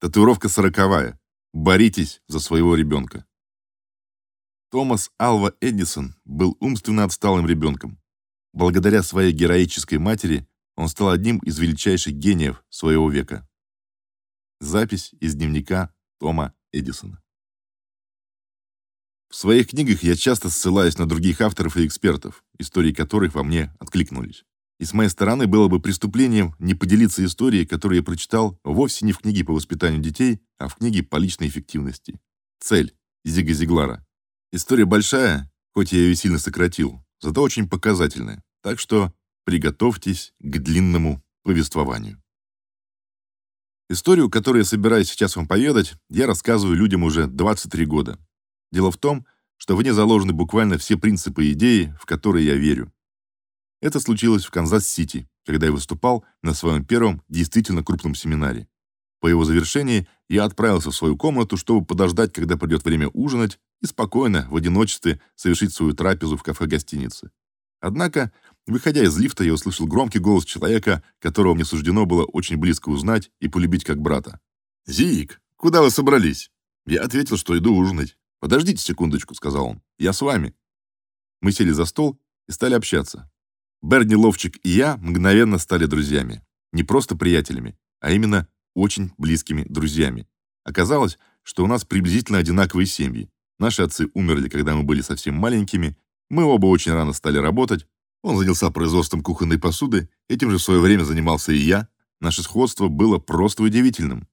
Татуировка сороковая. Боритесь за своего ребенка. Томас Алва Эдисон был умственно отсталым ребенком. Благодаря своей героической матери он стал одним из величайших гениев своего века. Запись из дневника Тома Эдисона. В своих книгах я часто ссылаюсь на других авторов и экспертов, истории которых во мне откликнулись. И с моей стороны было бы преступлением не поделиться историей, которую я прочитал вовсе не в книге по воспитанию детей, а в книге по личной эффективности. Цель Зига Зиглара. История большая, хоть я ее сильно сократил, зато очень показательная. Так что приготовьтесь к длинному повествованию. Историю, которую я собираюсь сейчас вам поведать, я рассказываю людям уже 23 года. Дело в том, что в ней заложены буквально все принципы и идеи, в которые я верю. Это случилось в Канзас-Сити, когда я выступал на своем первом действительно крупном семинаре. По его завершении я отправился в свою комнату, чтобы подождать, когда придет время ужинать, и спокойно, в одиночестве, совершить свою трапезу в кафе-гостинице. Однако Выходя из лифта, я услышал громкий голос человека, которого мне суждено было очень близко узнать и полюбить как брата. «Зик, куда вы собрались?» Я ответил, что иду ужинать. «Подождите секундочку», — сказал он. «Я с вами». Мы сели за стол и стали общаться. Берни Ловчик и я мгновенно стали друзьями. Не просто приятелями, а именно очень близкими друзьями. Оказалось, что у нас приблизительно одинаковые семьи. Наши отцы умерли, когда мы были совсем маленькими. Мы оба очень рано стали работать, он занялся производством кухонной посуды, этим же в свое время занимался и я. Наше сходство было просто удивительным.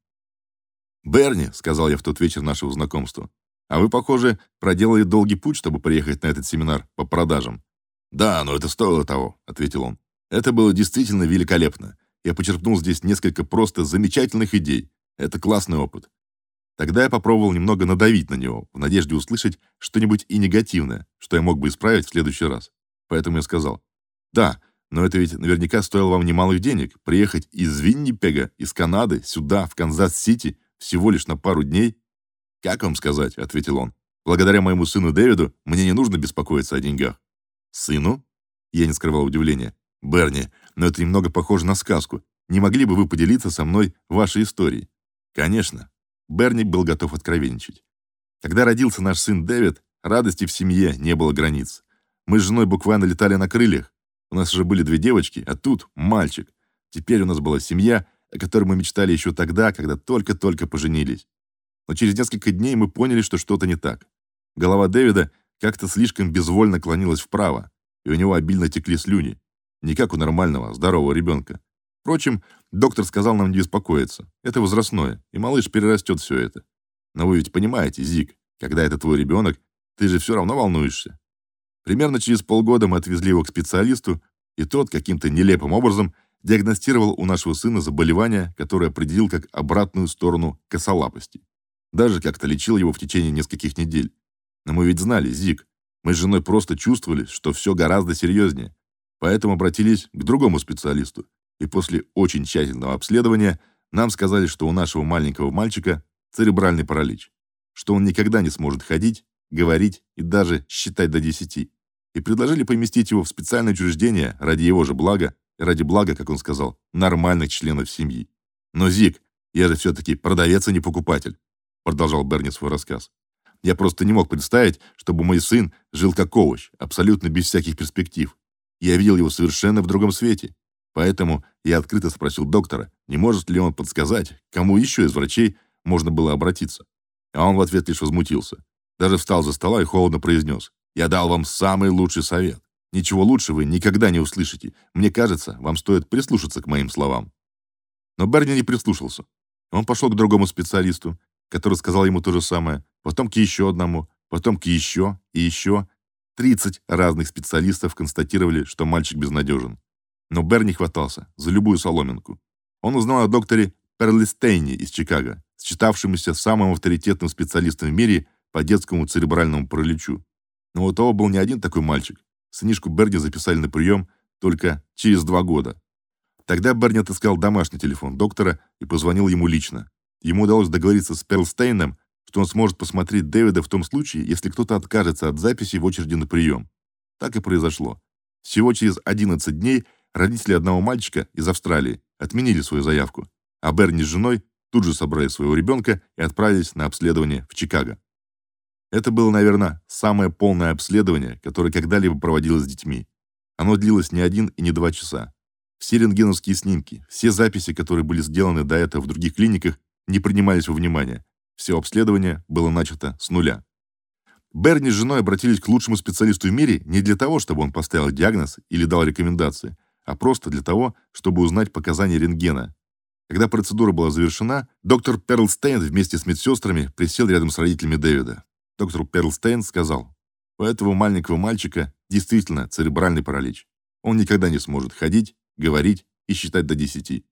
«Берни», — сказал я в тот вечер нашего знакомства, «а вы, похоже, проделали долгий путь, чтобы приехать на этот семинар по продажам». «Да, но это стоило того», — ответил он. «Это было действительно великолепно. Я почерпнул здесь несколько просто замечательных идей. Это классный опыт». Тогда я попробовал немного надавить на него, в надежде услышать что-нибудь и негативное, что я мог бы исправить в следующий раз. Поэтому я сказал, да, но это ведь наверняка стоило вам немалых денег приехать из Виннипега, из Канады, сюда, в Канзас-Сити, всего лишь на пару дней. Как вам сказать, ответил он. Благодаря моему сыну Дэвиду мне не нужно беспокоиться о деньгах. Сыну? Я не скрывал удивления. Берни, но это немного похоже на сказку. Не могли бы вы поделиться со мной вашей историей? Конечно. Берни был готов откровенничать. Когда родился наш сын Дэвид, радости в семье не было границ. Мы с женой буквально летали на крыльях. У нас уже были две девочки, а тут мальчик. Теперь у нас была семья, о которой мы мечтали еще тогда, когда только-только поженились. Но через несколько дней мы поняли, что что-то не так. Голова Дэвида как-то слишком безвольно клонилась вправо, и у него обильно текли слюни. Не как у нормального, здорового ребенка. Впрочем, доктор сказал нам не беспокоиться. Это возрастное, и малыш перерастет все это. Но вы ведь понимаете, Зик, когда это твой ребенок, ты же все равно волнуешься. Примерно через полгода мы отвезли его к специалисту, и тот каким-то нелепым образом диагностировал у нашего сына заболевание, которое определил как обратную сторону косолапости. Даже как-то лечил его в течение нескольких недель. Но мы ведь знали, Зик, мы с женой просто чувствовали, что все гораздо серьезнее. Поэтому обратились к другому специалисту. И после очень тщательного обследования нам сказали, что у нашего маленького мальчика церебральный паралич, что он никогда не сможет ходить, говорить и даже считать до десяти и предложили поместить его в специальное учреждение ради его же блага и ради блага, как он сказал, нормальных членов семьи. Но Зик, я же все таки продавец, а не покупатель, продолжал Берни свой рассказ. Я просто не мог представить, чтобы мой сын жил как овощ, абсолютно без всяких перспектив. Я видел его совершенно в другом свете. Поэтому я открыто спросил доктора, не может ли он подсказать, кому еще из врачей можно было обратиться. А он в ответ лишь возмутился. Даже встал за стола и холодно произнес. Я дал вам самый лучший совет. Ничего лучше вы никогда не услышите. Мне кажется, вам стоит прислушаться к моим словам. Но Берни не прислушался. Он пошел к другому специалисту, который сказал ему то же самое, потом к еще одному, потом к еще и еще. 30 разных специалистов констатировали, что мальчик безнадежен. Но Берни хватался за любую соломинку. Он узнал о докторе Перлистейне из Чикаго, считавшемуся самым авторитетным специалистом в мире по детскому церебральному параличу. Но у того был не один такой мальчик. Сынишку Берни записали на прием только через два года. Тогда Берни отыскал домашний телефон доктора и позвонил ему лично. Ему удалось договориться с Перлстейном, что он сможет посмотреть Дэвида в том случае, если кто-то откажется от записи в очереди на прием. Так и произошло. Всего через 11 дней родители одного мальчика из Австралии отменили свою заявку, а Берни с женой тут же собрали своего ребенка и отправились на обследование в Чикаго. Это было, наверное, самое полное обследование, которое когда-либо проводилось с детьми. Оно длилось не один и не два часа. Все рентгеновские снимки, все записи, которые были сделаны до этого в других клиниках, не принимались во внимание. Все обследование было начато с нуля. Берни с женой обратились к лучшему специалисту в мире не для того, чтобы он поставил диагноз или дал рекомендации, а просто для того, чтобы узнать показания рентгена. Когда процедура была завершена, доктор Перлстейн вместе с медсестрами присел рядом с родителями Дэвида. Доктор Перлстейн сказал: "У этого маленького мальчика действительно церебральный паралич. Он никогда не сможет ходить, говорить и считать до десяти,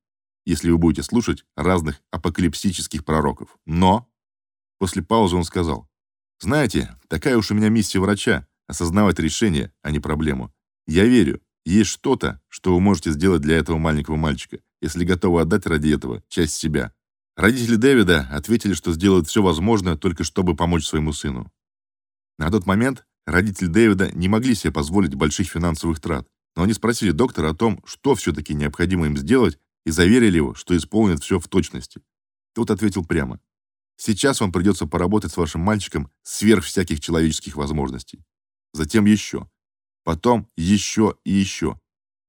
если вы будете слушать разных апокалипсических пророков. Но после паузы он сказал: "Знаете, такая уж у меня миссия врача осознавать решение, а не проблему. Я верю, есть что-то, что вы можете сделать для этого маленького мальчика, если готовы отдать ради этого часть себя. Родители Дэвида ответили, что сделают все возможное только чтобы помочь своему сыну. На тот момент родители Дэвида не могли себе позволить больших финансовых трат, но они спросили доктора о том, что все таки необходимо им сделать, и заверили его, что исполнят все в точности. Тот ответил прямо: "Сейчас вам придется поработать с вашим мальчиком сверх всяких человеческих возможностей. Затем еще. Потом еще и еще.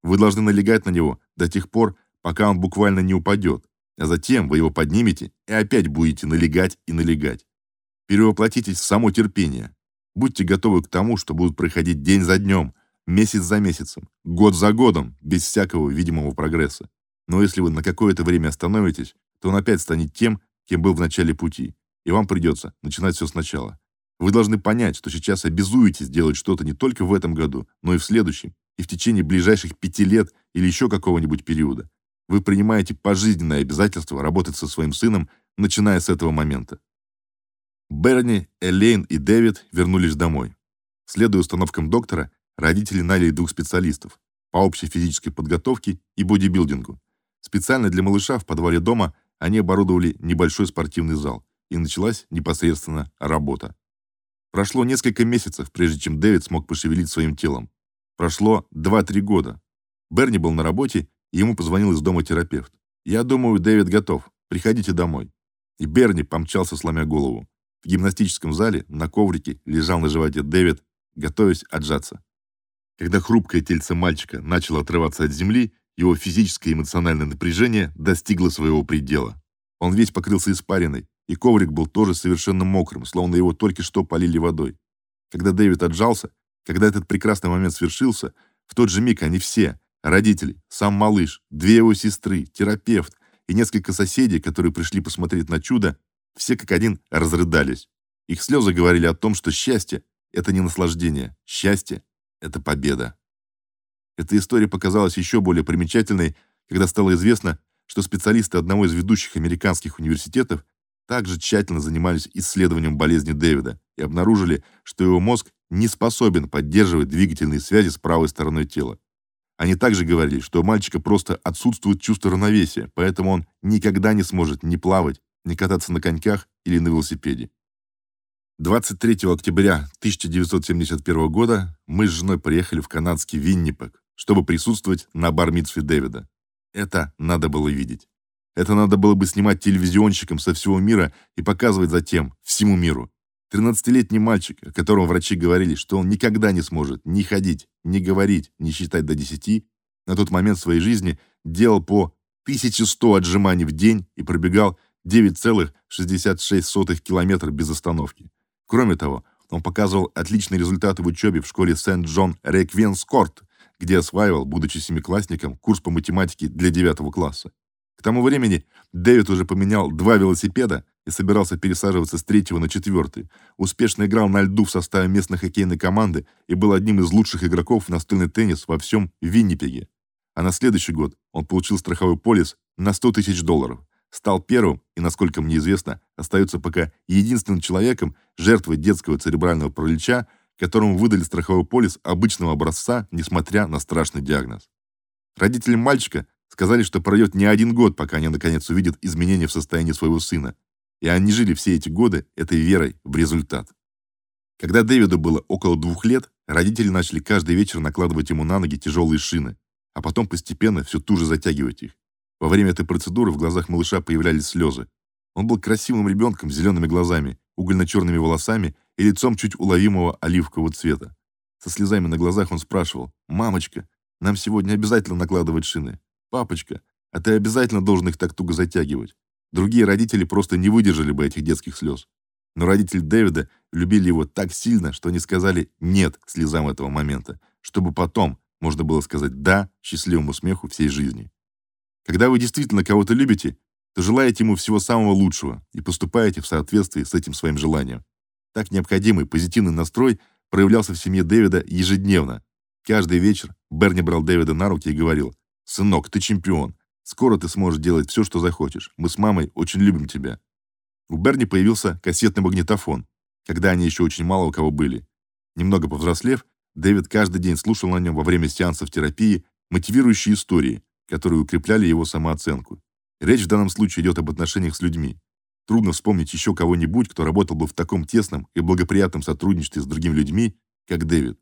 Вы должны налегать на него до тех пор, пока он буквально не упадет, а затем вы его поднимете и опять будете налегать и налегать. Перевоплотитесь в само терпение. Будьте готовы к тому, что будут проходить день за днем, месяц за месяцем, год за годом, без всякого видимого прогресса. Но если вы на какое-то время остановитесь, то он опять станет тем, кем был в начале пути, и вам придется начинать все сначала. Вы должны понять, что сейчас обязуетесь делать что-то не только в этом году, но и в следующем, и в течение ближайших пяти лет или еще какого-нибудь периода. Вы принимаете пожизненное обязательство работать со своим сыном, начиная с этого момента. Берни, Элейн и Дэвид вернулись домой. Следуя установкам доктора, родители наняли двух специалистов по общей физической подготовке и бодибилдингу. Специально для малыша в подвале дома они оборудовали небольшой спортивный зал, и началась непосредственно работа. Прошло несколько месяцев, прежде чем Дэвид смог пошевелить своим телом. Прошло 2-3 года. Берни был на работе, и ему позвонил из дома терапевт. "Я думаю, Дэвид готов. Приходите домой". И Берни помчался сломя голову. В гимнастическом зале на коврике лежал на животе Дэвид, готовясь отжаться. Когда хрупкое тельце мальчика начало отрываться от земли, его физическое и эмоциональное напряжение достигло своего предела. Он весь покрылся испариной, и коврик был тоже совершенно мокрым, словно его только что полили водой. Когда Дэвид отжался, когда этот прекрасный момент свершился, в тот же миг они все, родители, сам малыш, две его сестры, терапевт и несколько соседей, которые пришли посмотреть на чудо, все как один разрыдались. Их слезы говорили о том, что счастье это не наслаждение, счастье это победа. Эта история показалась еще более примечательной, когда стало известно, что специалисты одного из ведущих американских университетов также тщательно занимались исследованием болезни Дэвида и обнаружили, что его мозг не способен поддерживать двигательные связи с правой стороной тела. Они также говорили, что у мальчика просто отсутствует чувство равновесия, поэтому он никогда не сможет ни плавать, ни кататься на коньках или на велосипеде. 23 октября 1971 года мы с женой приехали в канадский Виннипек, чтобы присутствовать на бар-мицве Дэвида. Это надо было видеть. Это надо было бы снимать телевизионщикам со всего мира и показывать затем всему миру. Тринадцатилетний мальчик, о котором врачи говорили, что он никогда не сможет ни ходить, ни говорить, ни считать до десяти, на тот момент своей жизни делал по 1100 отжиманий в день и пробегал 9,66 километра без остановки. Кроме того, он показывал отличные результаты в учебе в школе Сент-Джон Реквенскорт, где осваивал, будучи семиклассником, курс по математике для девятого класса. К тому времени Дэвид уже поменял два велосипеда и собирался пересаживаться с третьего на четвертый. Успешно играл на льду в составе местной хоккейной команды и был одним из лучших игроков в настольный теннис во всем Виннипеге. А на следующий год он получил страховой полис на 100 тысяч долларов. Стал первым и, насколько мне известно, остается пока единственным человеком, жертвой детского церебрального паралича, которому выдали страховой полис обычного образца, несмотря на страшный диагноз. Родители мальчика Сказали, что пройдет не один год, пока они наконец увидят изменения в состоянии своего сына. И они жили все эти годы этой верой в результат. Когда Дэвиду было около двух лет, родители начали каждый вечер накладывать ему на ноги тяжелые шины, а потом постепенно все туже затягивать их. Во время этой процедуры в глазах малыша появлялись слезы, Он был красивым ребенком с зелеными глазами, угольно-черными волосами и лицом чуть уловимого оливкового цвета. Со слезами на глазах он спрашивал: "Мамочка, нам сегодня обязательно накладывать шины. Папочка, а ты обязательно должен их так туго затягивать". Другие родители просто не выдержали бы этих детских слез. Но родители Дэвида любили его так сильно, что они сказали «нет» слезам этого момента, чтобы потом можно было сказать «да» счастливому смеху всей жизни. Когда вы действительно кого-то любите, то желаете ему всего самого лучшего и поступаете в соответствии с этим своим желанием. Так необходимый позитивный настрой проявлялся в семье Дэвида ежедневно. Каждый вечер Берни брал Дэвида на руки и говорил: "Сынок, ты чемпион. Скоро ты сможешь делать все, что захочешь. Мы с мамой очень любим тебя". У Берни появился кассетный магнитофон, когда они еще очень мало у кого были. Немного повзрослев, Дэвид каждый день слушал на нем во время сеансов терапии мотивирующие истории, которые укрепляли его самооценку. Речь в данном случае идет об отношениях с людьми. Трудно вспомнить еще кого-нибудь, кто работал бы в таком тесном и благоприятном сотрудничестве с другими людьми, как Дэвид.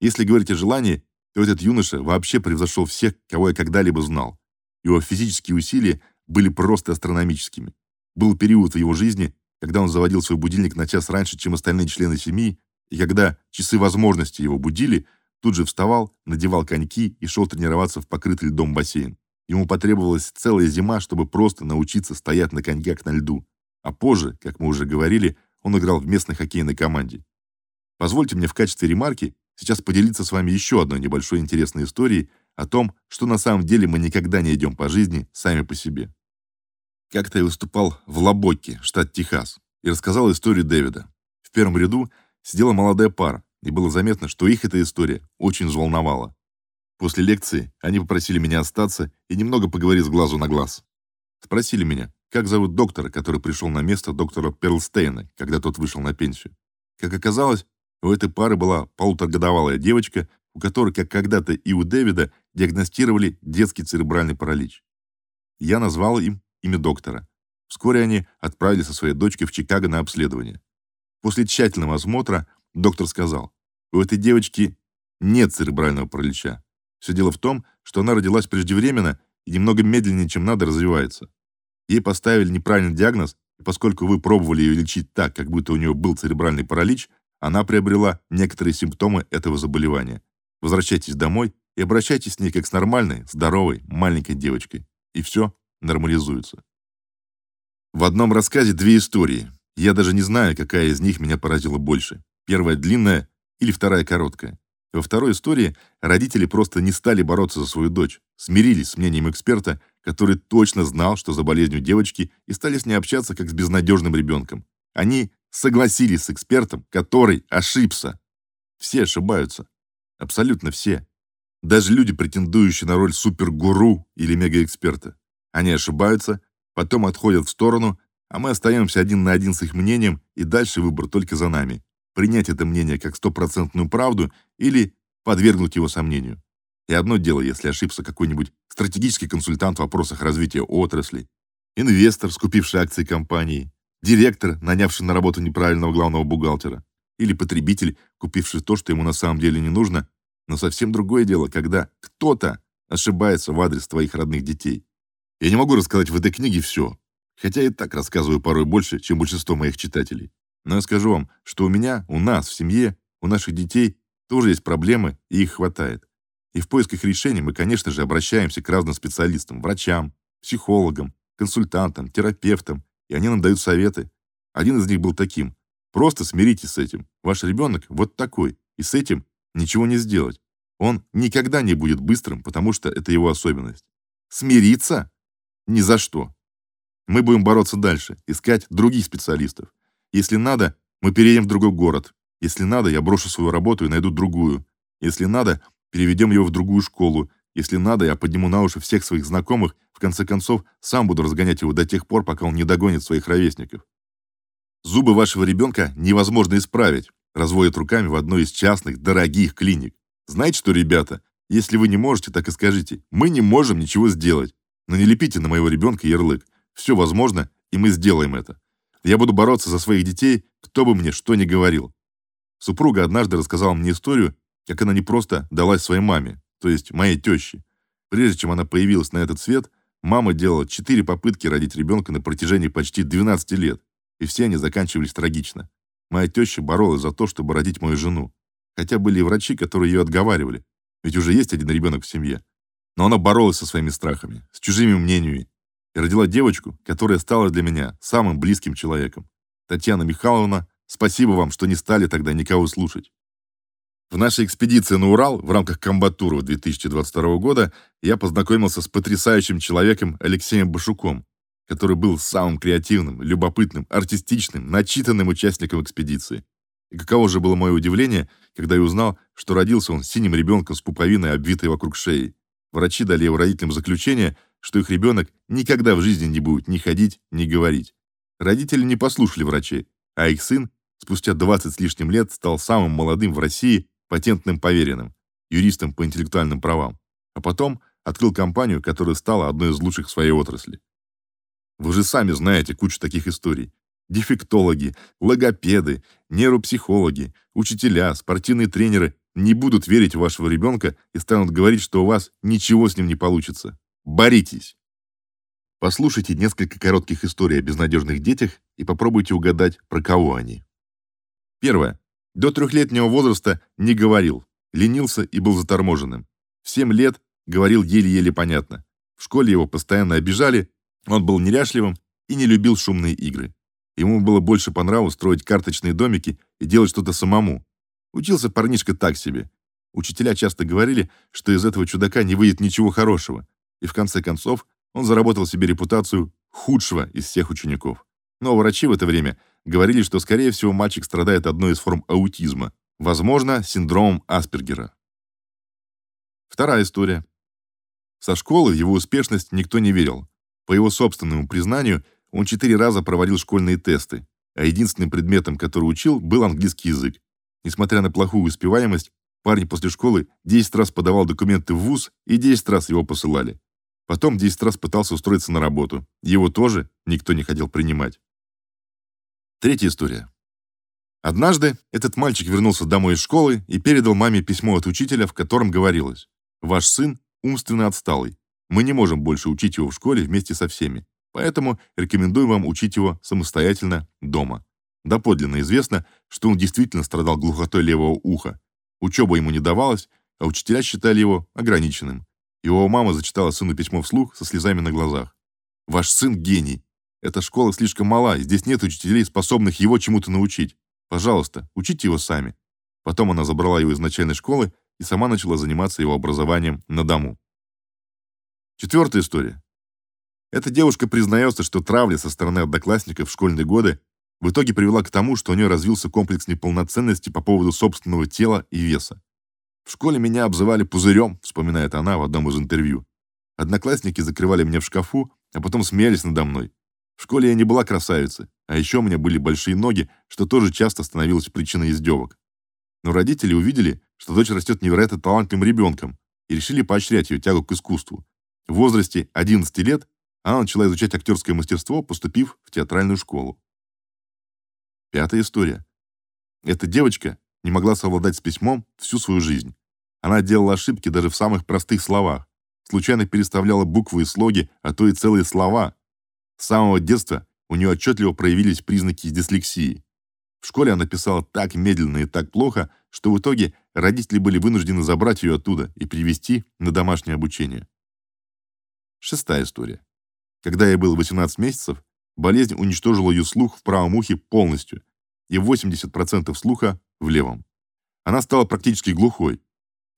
Если говорить о желании, то этот юноша вообще превзошел всех, кого я когда-либо знал. Его физические усилия были просто астрономическими. Был период в его жизни, когда он заводил свой будильник на час раньше, чем остальные члены семьи, и когда часы возможности его будили, тут же вставал, надевал коньки и шел тренироваться в покрытый льдом бассейн. Ему потребовалась целая зима, чтобы просто научиться стоять на коньках на льду. А позже, как мы уже говорили, он играл в местной хоккейной команде. Позвольте мне в качестве ремарки сейчас поделиться с вами еще одной небольшой интересной историей о том, что на самом деле мы никогда не идем по жизни сами по себе. Как-то я выступал в Лабоке, штат Техас, и рассказал историю Дэвида. В первом ряду сидела молодая пара, и было заметно, что их эта история очень взволновала. После лекции они попросили меня остаться и немного поговорить с глазу на глаз. Спросили меня, как зовут доктора, который пришел на место доктора Перлстейна, когда тот вышел на пенсию. Как оказалось, у этой пары была полуторагодовалая девочка, у которой, как когда-то и у Дэвида, диагностировали детский церебральный паралич. Я назвал им имя доктора. Вскоре они отправились со своей дочкой в Чикаго на обследование. После тщательного осмотра доктор сказал: "У этой девочки нет церебрального паралича. Все дело в том, что она родилась преждевременно и немного медленнее, чем надо, развивается. Ей поставили неправильный диагноз, и поскольку вы пробовали ее лечить так, как будто у нее был церебральный паралич, она приобрела некоторые симптомы этого заболевания. Возвращайтесь домой и обращайтесь с ней как с нормальной, здоровой, маленькой девочкой, и все нормализуется. В одном рассказе две истории. Я даже не знаю, какая из них меня поразила больше. Первая длинная или вторая короткая. Во второй истории родители просто не стали бороться за свою дочь, смирились с мнением эксперта, который точно знал, что за болезнью девочки, и стали с ней общаться как с безнадежным ребенком. Они согласились с экспертом, который ошибся. Все ошибаются. Абсолютно все. Даже люди, претендующие на роль супергуру или мегаэксперта. Они ошибаются, потом отходят в сторону, а мы остаемся один на один с их мнением, и дальше выбор только за нами. Принять это мнение как стопроцентную правду или подвергнуть его сомнению. И одно дело, если ошибся какой-нибудь стратегический консультант в вопросах развития отрасли, инвестор, скупивший акции компании, директор, нанявший на работу неправильного главного бухгалтера, или потребитель, купивший то, что ему на самом деле не нужно, но совсем другое дело, когда кто-то ошибается в адрес твоих родных детей. Я не могу рассказать в этой книге все, хотя и так рассказываю порой больше, чем большинство моих читателей. Но я скажу вам, что у меня, у нас в семье, у наших детей тоже есть проблемы, и их хватает. И в поисках решений мы, конечно же, обращаемся к разным специалистам, врачам, психологам, консультантам, терапевтам, и они нам дают советы. Один из них был таким: просто смиритесь с этим. Ваш ребенок вот такой, и с этим ничего не сделать. Он никогда не будет быстрым, потому что это его особенность. Смириться? Ни за что. Мы будем бороться дальше, искать других специалистов. Если надо, мы переедем в другой город. Если надо, я брошу свою работу и найду другую. Если надо, переведем его в другую школу. Если надо, я подниму на уши всех своих знакомых, в конце концов, сам буду разгонять его до тех пор, пока он не догонит своих ровесников. Зубы вашего ребенка невозможно исправить, разводят руками в одной из частных дорогих клиник. Знаете что, ребята, если вы не можете, так и скажите: "Мы не можем ничего сделать". Но не лепите на моего ребенка ярлык. Все возможно, и мы сделаем это. Я буду бороться за своих детей, кто бы мне что ни говорил. Супруга однажды рассказала мне историю, как она не просто далась своей маме, то есть моей тёще. Прежде чем она появилась на этот свет, Мама делала четыре попытки родить ребенка на протяжении почти 12 лет, и все они заканчивались трагично. Моя теща боролась за то, чтобы родить мою жену. Хотя были и врачи, которые ее отговаривали, ведь уже есть один ребенок в семье. Но она боролась со своими страхами, с чужими мнениями, и родила девочку, которая стала для меня самым близким человеком. Татьяна Михайловна, спасибо вам, что не стали тогда никого слушать. В нашей экспедиции на Урал в рамках комбатура 2022 года я познакомился с потрясающим человеком Алексеем Башуком, который был самым креативным, любопытным, артистичным, начитанным участником экспедиции. И каково же было мое удивление, когда я узнал, что родился он синим ребенком с пуповиной, обвитой вокруг шеи. Врачи дали его родителям заключение, что их ребенок никогда в жизни не будет ни ходить, ни говорить. Родители не послушали врачей, а их сын спустя 20 с лишним лет стал самым молодым в России патентным поверенным, юристом по интеллектуальным правам, а потом открыл компанию, которая стала одной из лучших в своей отрасли. Вы же сами знаете кучу таких историй. Дефектологи, логопеды, нейропсихологи, учителя, спортивные тренеры не будут верить в вашего ребенка и станут говорить, что у вас ничего с ним не получится. Боритесь. Послушайте несколько коротких историй о безнадежных детях и попробуйте угадать, про кого они. Первое. До трехлетнего возраста не говорил, ленился и был заторможенным. В семь лет говорил еле-еле понятно. В школе его постоянно обижали, он был неряшливым и не любил шумные игры. Ему было больше по нраву строить карточные домики и делать что-то самому. Учился парнишка так себе. Учителя часто говорили, что из этого чудака не выйдет ничего хорошего. И в конце концов он заработал себе репутацию худшего из всех учеников. Но врачи в это время говорили, что, скорее всего, мальчик страдает одной из форм аутизма, возможно, синдромом Аспергера. Вторая история. Со школы в его успешность никто не верил. По его собственному признанию, он четыре раза проводил школьные тесты, а единственным предметом, который учил, был английский язык. Несмотря на плохую успеваемость, парень после школы 10 раз подавал документы в ВУЗ и 10 раз его посылали. Потом 10 раз пытался устроиться на работу. Его тоже никто не хотел принимать. Третья история. Однажды этот мальчик вернулся домой из школы и передал маме письмо от учителя, в котором говорилось: "Ваш сын умственно отсталый. Мы не можем больше учить его в школе вместе со всеми. Поэтому рекомендуем вам учить его самостоятельно дома". Доподлинно известно, что он действительно страдал глухотой левого уха. Учеба ему не давалась, а учителя считали его ограниченным. Его мама зачитала сыну письмо вслух со слезами на глазах. Ваш сын гений. Эта школа слишком мала, и здесь нет учителей, способных его чему-то научить. Пожалуйста, учите его сами. Потом она забрала его из начальной школы и сама начала заниматься его образованием на дому. Четвертая история. Эта девушка признается, что травля со стороны одноклассников в школьные годы в итоге привела к тому, что у нее развился комплекс неполноценности по поводу собственного тела и веса. В школе меня обзывали пузырем, вспоминает она в одном из интервью. Одноклассники закрывали меня в шкафу, а потом смеялись надо мной. В школе я не была красавицей, а еще у меня были большие ноги, что тоже часто становилось причиной издевок. Но родители увидели, что дочь растет невероятно талантливым ребенком и решили поощрять ее тягу к искусству. В возрасте 11 лет она начала изучать актерское мастерство, поступив в театральную школу. Пятая история. Эта девочка не могла совладать с письмом всю свою жизнь. Она делала ошибки даже в самых простых словах, случайно переставляла буквы и слоги, а то и целые слова, с самого детства у нее отчетливо проявились признаки дислексии. В школе она писала так медленно и так плохо, что в итоге родители были вынуждены забрать ее оттуда и привести на домашнее обучение. Шестая история. Когда ей было 18 месяцев, болезнь уничтожила ее слух в правом ухе полностью и 80% слуха в левом. Она стала практически глухой.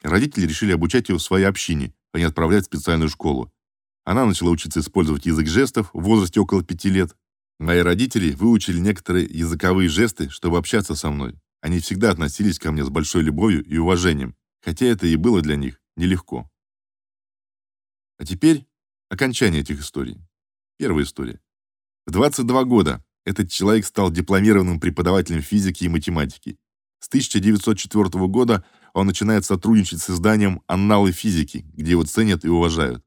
Родители решили обучать ее в своей общине, а не отправлять в специальную школу. Она начала учиться использовать язык жестов в возрасте около пяти лет. Мои родители выучили некоторые языковые жесты, чтобы общаться со мной. Они всегда относились ко мне с большой любовью и уважением, хотя это и было для них нелегко. А теперь окончание этих историй. Первая история. В 22 года этот человек стал дипломированным преподавателем физики и математики. С 1904 года он начинает сотрудничать с изданием Анналы физики, где его ценят и уважают.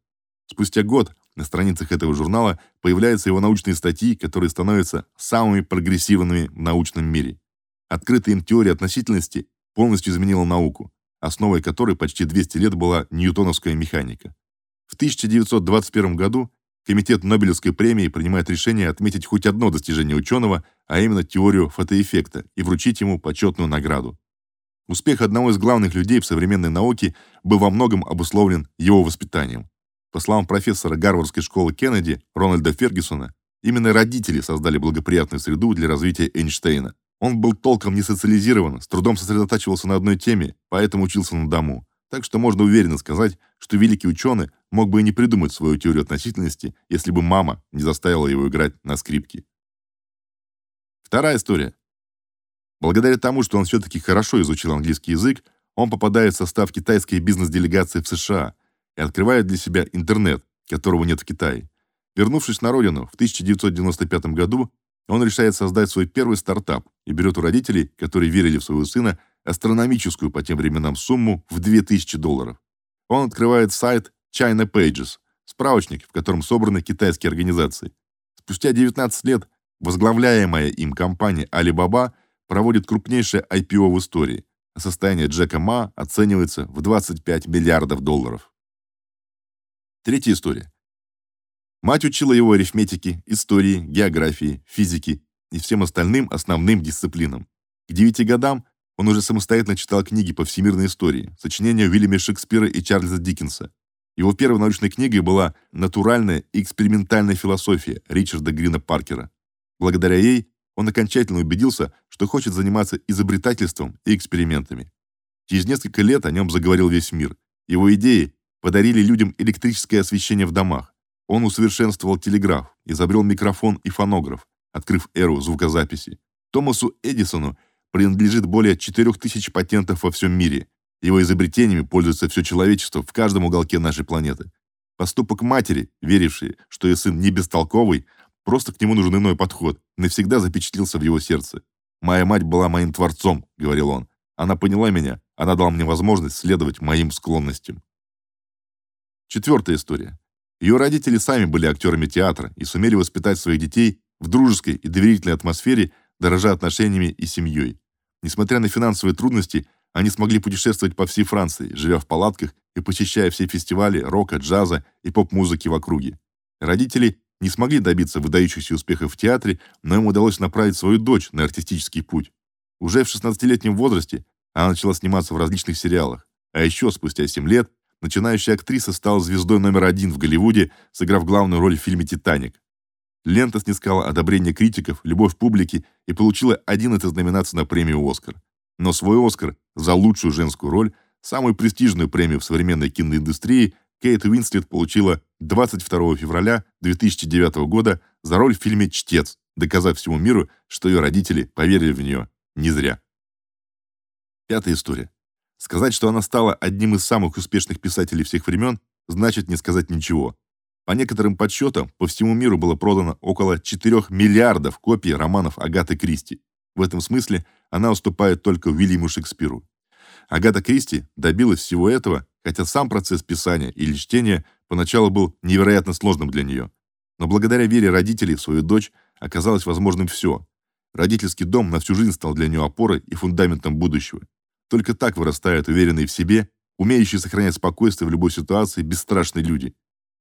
Спустя год на страницах этого журнала появляются его научные статьи, которые становятся самыми прогрессивными в научном мире. Открытая им теория относительности полностью изменила науку, основой которой почти 200 лет была ньютоновская механика. В 1921 году Комитет Нобелевской премии принимает решение отметить хоть одно достижение ученого, а именно теорию фотоэффекта, и вручить ему почетную награду. Успех одного из главных людей в современной науке был во многом обусловлен его воспитанием. По словам профессора Гарвардской школы Кеннеди Рональда Фергюсона, именно родители создали благоприятную среду для развития Эйнштейна. Он был толком не социализирован, с трудом сосредотачивался на одной теме, поэтому учился на дому. Так что можно уверенно сказать, что великий ученый мог бы и не придумать свою теорию относительности, если бы мама не заставила его играть на скрипке. Вторая история. Благодаря тому, что он все таки хорошо изучил английский язык, он попадает в состав китайской бизнес-делегации в США и открывает для себя интернет, которого нет в Китае. Вернувшись на родину в 1995 году, он решает создать свой первый стартап и берет у родителей, которые верили в своего сына, астрономическую по тем временам сумму в 2000 долларов. Он открывает сайт China Pages, справочник, в котором собраны китайские организации. Спустя 19 лет возглавляемая им компания Alibaba проводит крупнейшее IPO в истории, а состояние Джека Ма оценивается в 25 миллиардов долларов. Третья история. Мать учила его арифметике, истории, географии, физике и всем остальным основным дисциплинам. К девяти годам он уже самостоятельно читал книги по всемирной истории, сочинения Уильяма Шекспира и Чарльза Диккенса. Его первой научной книгой была «Натуральная и экспериментальная философия» Ричарда Грина Паркера. Благодаря ей он окончательно убедился, что хочет заниматься изобретательством и экспериментами. Через несколько лет о нем заговорил весь мир. Его идеи подарили людям электрическое освещение в домах. Он усовершенствовал телеграф, изобрел микрофон и фонограф, открыв эру звукозаписи. Томасу Эдисону принадлежит более 4000 патентов во всем мире. Его изобретениями пользуется все человечество в каждом уголке нашей планеты. Поступок матери, верившей, что ее сын не бестолковый, просто к нему нужен иной подход, навсегда запечатлился в его сердце. «Моя мать была моим творцом», — говорил он. «Она поняла меня, она дала мне возможность следовать моим склонностям». Четвертая история. Ее родители сами были актерами театра и сумели воспитать своих детей в дружеской и доверительной атмосфере, дорожа отношениями и семьей. Несмотря на финансовые трудности, они смогли путешествовать по всей Франции, живя в палатках и посещая все фестивали рока, джаза и поп-музыки в округе. Родители не смогли добиться выдающихся успехов в театре, но им удалось направить свою дочь на артистический путь. Уже в 16-летнем возрасте она начала сниматься в различных сериалах, а еще спустя 7 лет начинающая актриса стала звездой номер один в Голливуде, сыграв главную роль в фильме «Титаник». Лента снискала одобрение критиков, любовь публики и получила 11 номинаций на премию «Оскар». Но свой «Оскар» за лучшую женскую роль, самую престижную премию в современной киноиндустрии, Кейт Уинслет получила 22 февраля 2009 года за роль в фильме «Чтец», доказав всему миру, что ее родители поверили в нее не зря. Пятая история. Сказать, что она стала одним из самых успешных писателей всех времен, значит не сказать ничего. По некоторым подсчетам, по всему миру было продано около 4 миллиардов копий романов Агаты Кристи. В этом смысле она уступает только Уильяму Шекспиру. Агата Кристи добилась всего этого, хотя сам процесс писания или чтения поначалу был невероятно сложным для нее. Но благодаря вере родителей в свою дочь оказалось возможным все. Родительский дом на всю жизнь стал для нее опорой и фундаментом будущего. Только так вырастают уверенные в себе, умеющие сохранять спокойствие в любой ситуации бесстрашные люди.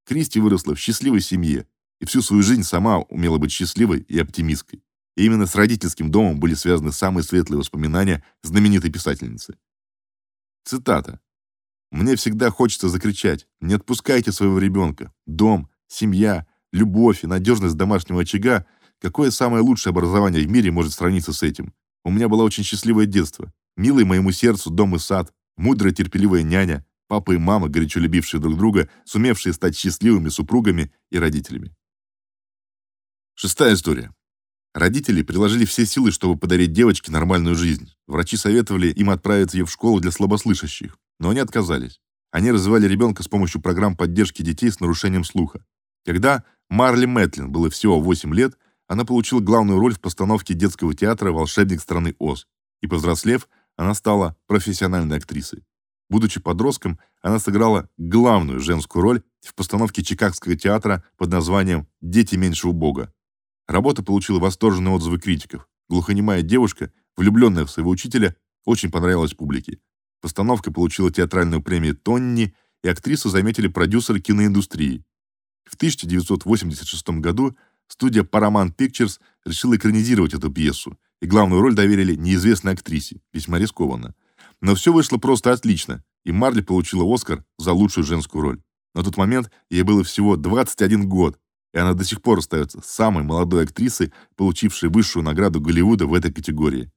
Кристи выросла в счастливой семье и всю свою жизнь сама умела быть счастливой и оптимисткой. И именно с родительским домом были связаны самые светлые воспоминания знаменитой писательницы. Цитата. «Мне всегда хочется закричать, не отпускайте своего ребенка. Дом, семья, любовь и надежность домашнего очага – какое самое лучшее образование в мире может сравниться с этим? У меня было очень счастливое детство. Милый моему сердцу дом и сад, мудрая терпеливая няня, Папа и мама, горячо любившие друг друга, сумевшие стать счастливыми супругами и родителями. Шестая история. Родители приложили все силы, чтобы подарить девочке нормальную жизнь. Врачи советовали им отправить ее в школу для слабослышащих, но они отказались. Они развивали ребенка с помощью программ поддержки детей с нарушением слуха. Когда Марли Мэтлин было всего 8 лет, она получила главную роль в постановке детского театра «Волшебник страны Оз», и, повзрослев, она стала профессиональной актрисой. Будучи подростком, она сыграла главную женскую роль в постановке Чикагского театра под названием «Дети меньшего бога». Работа получила восторженные отзывы критиков. Глухонемая девушка, влюбленная в своего учителя, очень понравилась публике. Постановка получила театральную премию Тонни, и актрису заметили продюсеры киноиндустрии. В 1986 году студия Paramount Pictures решила экранизировать эту пьесу, и главную роль доверили неизвестной актрисе, весьма рискованно. Но все вышло просто отлично, и Марли получила Оскар за лучшую женскую роль. На тот момент ей было всего 21 год, и она до сих пор остается самой молодой актрисой, получившей высшую награду Голливуда в этой категории.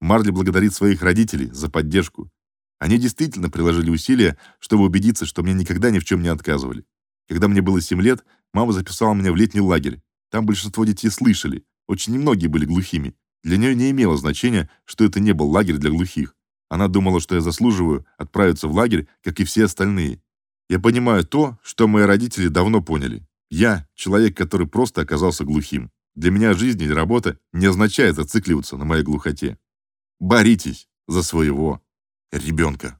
Марли благодарит своих родителей за поддержку. Они действительно приложили усилия, чтобы убедиться, что мне никогда ни в чем не отказывали. Когда мне было 7 лет, мама записала меня в летний лагерь. Там большинство детей слышали, очень немногие были глухими. Для нее не имело значения, что это не был лагерь для глухих. Она думала, что я заслуживаю отправиться в лагерь, как и все остальные. Я понимаю то, что мои родители давно поняли. Я человек, который просто оказался глухим. Для меня жизнь или работа не означает зацикливаться на моей глухоте. Боритесь за своего ребенка.